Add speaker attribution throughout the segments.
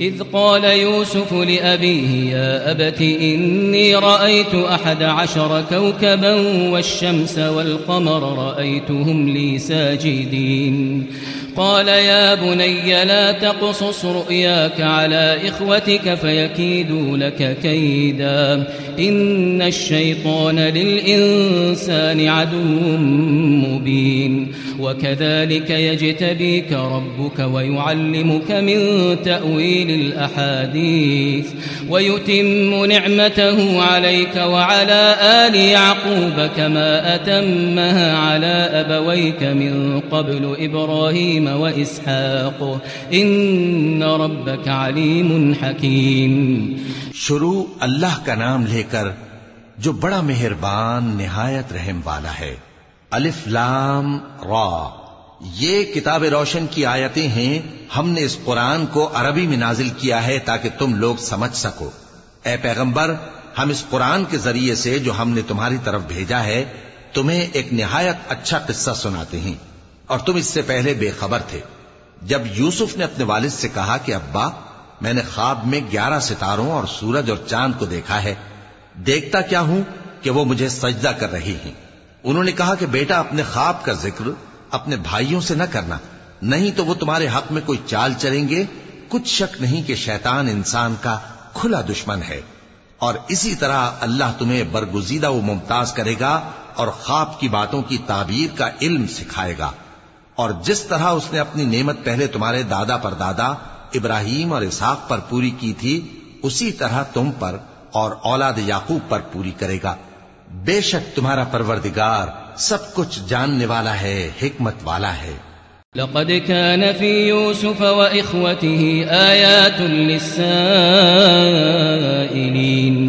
Speaker 1: إذ قال يوسف لأبيه، يا أبت إني رأيت أحد عشر كوكبا والشمس والقمر رأيتهم لي ساجدين. قال يا بني لا تقصص رؤياك على إخوتك فيكيدوا لك كيدا. إن الشيطان للإنسان عدو مبين. وكذلك يجتبيك ربك ويعلمك من تأويل الأحاديث، ويتم نعمته عليك وعلى آل يعقوب كما أتمها على أبويك من قبل إبراهيم وإسحاق. إن ربك عليم حكيم.
Speaker 2: شروع اللہ کا نام لے کر جو بڑا مہربان، نہایت رحم والا ہے. الف لام را. یہ کتاب روشن کی آیتیں ہیں، ہم نے اس قرآن کو عربی میں نازل کیا ہے تاکہ تم لوگ سمجھ سکو۔ اے پیغمبر، ہم اس قرآن کے ذریعے سے جو ہم نے تمہاری طرف بھیجا ہے، تمہیں ایک نہایت اچھا قصہ سناتے ہیں۔ اور تم اس سے پہلے بے خبر تھے۔ جب یوسف نے اپنے والد سے کہا کہ، ابا، میں نے خواب میں گیارہ ستاروں اور سورج اور چاند کو دیکھا ہے۔ دیکھتا کیا ہوں کہ وہ مجھے سجدہ کر رہی ہیں؟ انہوں نے کہا کہ، بیٹا، اپنے خواب کا ذکر اپنے بھائیوں سے نہ کرنا۔ نہیں تو وہ تمہارے حق میں کوئی چال چلیں گے۔ کچھ شک نہیں کہ شیطان انسان کا کھلا دشمن ہے۔ اور اسی طرح اللہ تمہیں برگزیدہ و ممتاز کرے گا اور خواب کی باتوں کی تعبیر کا علم سکھائے گا۔ اور جس طرح اس نے اپنی نعمت پہلے تمہارے دادا پر دادا، ابراہیم اور اسحاق پر پوری کی تھی، اسی طرح تم پر اور اولاد یعقوب پر پوری کرے گا۔ بے شک تمہارا پروردگار سب کچھ جاننے والا ہے، حکمت والا ہے۔
Speaker 1: لقد كان في يوسف وإخوته آيات للسائلين.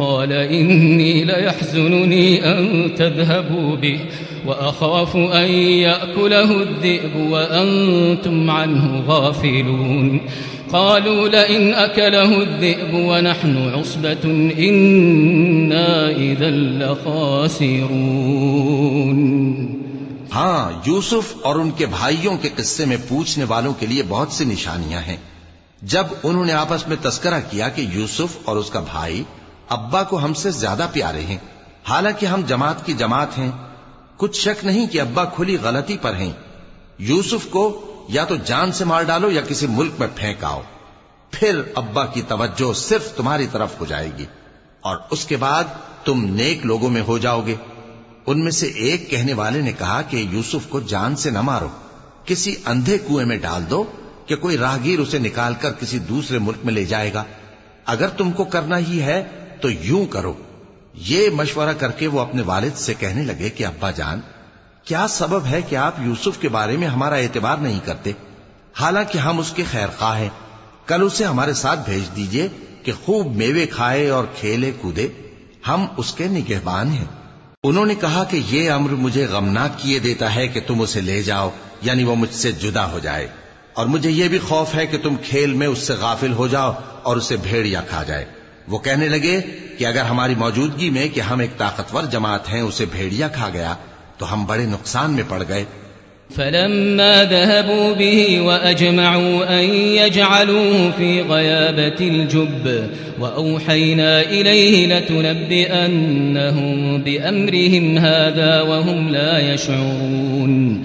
Speaker 1: قال إني ليحزنني أن تذهبوا به وأخاف أن يأكله الذئب وأنتم عنه غافلون. قالوا لئن أكله الذئب ونحن عصبة إنا إذا لخاسرون.
Speaker 2: ہاں یوسف اور ان کے بھائیوں کے قصے میں پوچھنے والوں کے لیے بہت سی نشانیاں ہیں۔ جب انہوں نے آپس میں تذکرہ کیا کہ یوسف اور اس کا بھائی ابا کو ہم سے زیادہ پیارے ہیں۔ حالانکہ ہم جماعت کی جماعت ہیں۔ کچھ شک نہیں کہ ابا کھلی غلطی پر ہیں۔ یوسف کو یا تو جان سے مار ڈالو یا کسی ملک میں پھینک آؤ پھر ابا کی توجہ صرف تمہاری طرف ہو جائے گی۔ اور اس کے بعد تم نیک لوگوں میں ہو جاؤ گے۔ ان میں سے ایک کہنے والے نے کہا کہ یوسف کو جان سے نہ مارو۔ کسی اندھے کنویں میں ڈال دو کہ کوئی راہگیر اسے نکال کر کسی دوسرے ملک میں لے جائے گا۔ اگر تم کو کرنا ہی ہے تو یوں کرو۔ یہ مشورہ کر کے وہ اپنے والد سے کہنے لگے کہ، ابا جان، کیا سبب ہے کہ آپ یوسف کے بارے میں ہمارا اعتبار نہیں کرتے؟ حالانکہ ہم اس کے خیر خواہ ہیں۔ کل اسے ہمارے ساتھ بھیج دیجیے کہ خوب میوے کھائے اور کھیلے کودے۔ ہم اس کے نگہبان ہیں۔ انہوں نے کہا کہ یہ امر مجھے غمناک کیے دیتا ہے کہ تم اسے لے جاؤ یعنی وہ مجھ سے جدا ہو جائے۔ اور مجھے یہ بھی خوف ہے کہ تم کھیل میں اس سے غافل ہو جاؤ اور اسے بھیڑیا کھا جائے۔ وہ کہنے لگے کہ اگر ہماری موجودگی میں کہ ہم ایک طاقتور جماعت ہیں، اسے بھیڑیا کھا گیا، تو ہم بڑے نقصان میں پڑ گئے۔
Speaker 1: فلما ذهبوا به وأجمعوا أن يجعلوه في غيابة الجب وأوحينا إليه لتنبئنهم بأمرهم هذا وهم لا يشعرون.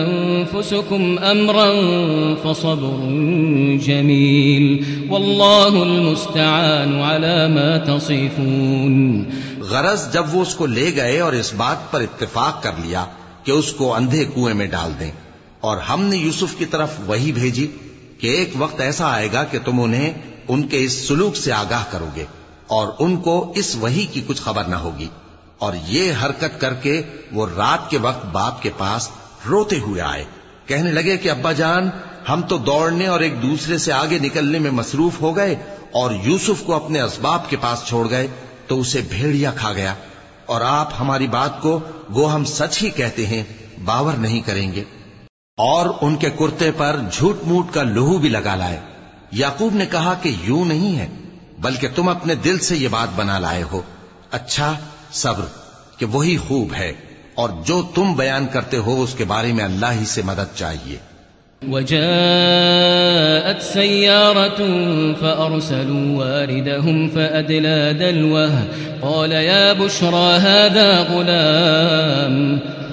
Speaker 1: أنفسكم أمرا فصبر جميل والله المستعان على ما تصفون
Speaker 2: غرض جب وہ اس کو لے گئے اور اس بات پر اتفاق کر لیا کہ اس کو اندھے کنویں میں ڈال دیں۔ اور ہم نے یوسف کی طرف وہی بھیجی کہ ایک وقت ایسا آئے گا کہ تم انہیں ان کے اس سلوک سے آگاہ کرو گے اور ان کو اس وہی کی کچھ خبر نہ ہوگی۔ اور یہ حرکت کر کے وہ رات کے وقت باپ کے پاس روتے ہوئے آئے۔ کہنے لگے کہ ابا جان، ہم تو دوڑنے اور ایک دوسرے سے آگے نکلنے میں مصروف ہو گئے اور یوسف کو اپنے اسباب کے پاس چھوڑ گئے تو اسے بھیڑیا کھا گیا۔ اور آپ ہماری بات کو گو ہم سچ ہی کہتے ہیں، باور نہیں کریں گے۔ اور ان کے کرتے پر جھوٹ موٹ کا لہو بھی لگا لائے۔ یعقوب نے کہا کہ یوں نہیں ہے، بلکہ تم اپنے دل سے یہ بات بنا لائے ہو۔ اچھا صبر، کہ وہی خوب ہے۔ اور جو تم بیان کرتے ہو اس کے بارے میں اللہ ہی سے مدد چاہیے۔
Speaker 1: وجاءت سيارة فأرسلوا واردهم فأدلى دلوه قال يا بشرى هذا غلام۔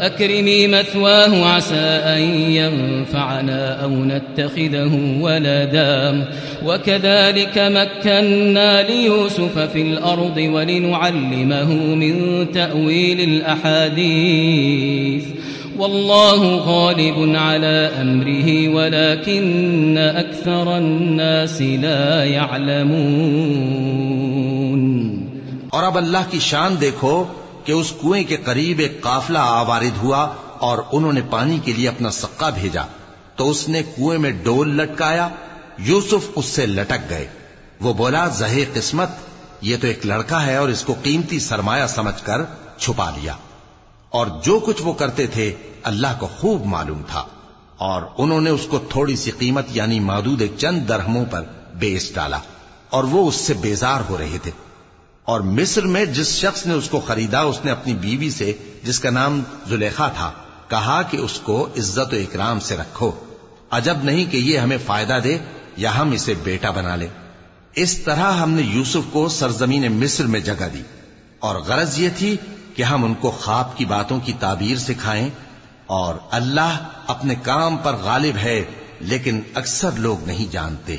Speaker 1: أكرمي مثواه عسى أن ينفعنا أو نتخذه ولدا. وكذلك مكنا ليوسف في الأرض ولنعلمه من تأويل الأحاديث. والله غالب على أمره، ولكن أكثر الناس لا يعلمون.
Speaker 2: اور اب اللہ کی شان دیکھو کہ اس کنویں کے قریب ایک قافلہ آوارد ہوا اور انہوں نے پانی کے لیے اپنا سکا بھیجا۔ تو اس نے کنویں میں ڈول لٹکایا۔ یوسف اس سے لٹک گئے۔ وہ بولا، زہے قسمت، یہ تو ایک لڑکا ہے اور اس کو قیمتی سرمایہ سمجھ کر چھپا لیا۔ اور جو کچھ وہ کرتے تھے، اللہ کو خوب معلوم تھا۔ اور انہوں نے اس کو تھوڑی سی قیمت یعنی محدود چند درہموں پر بیچ ڈالا۔ اور وہ اس سے بیزار ہو رہے تھے۔ اور مصر میں جس شخص نے اس کو خریدا، اس نے اپنی بیوی سے، جس کا نام زلیخا تھا، کہا کہ اس کو عزت و اکرام سے رکھو۔ عجب نہیں کہ یہ ہمیں فائدہ دے یا ہم اسے بیٹا بنا لیں اس طرح ہم نے یوسف کو سرزمین مصر میں جگہ دی۔ اور غرض یہ تھی کہ ہم ان کو خواب کی باتوں کی تعبیر سکھائیں۔ اور اللہ اپنے کام پر غالب ہے، لیکن اکثر لوگ نہیں جانتے۔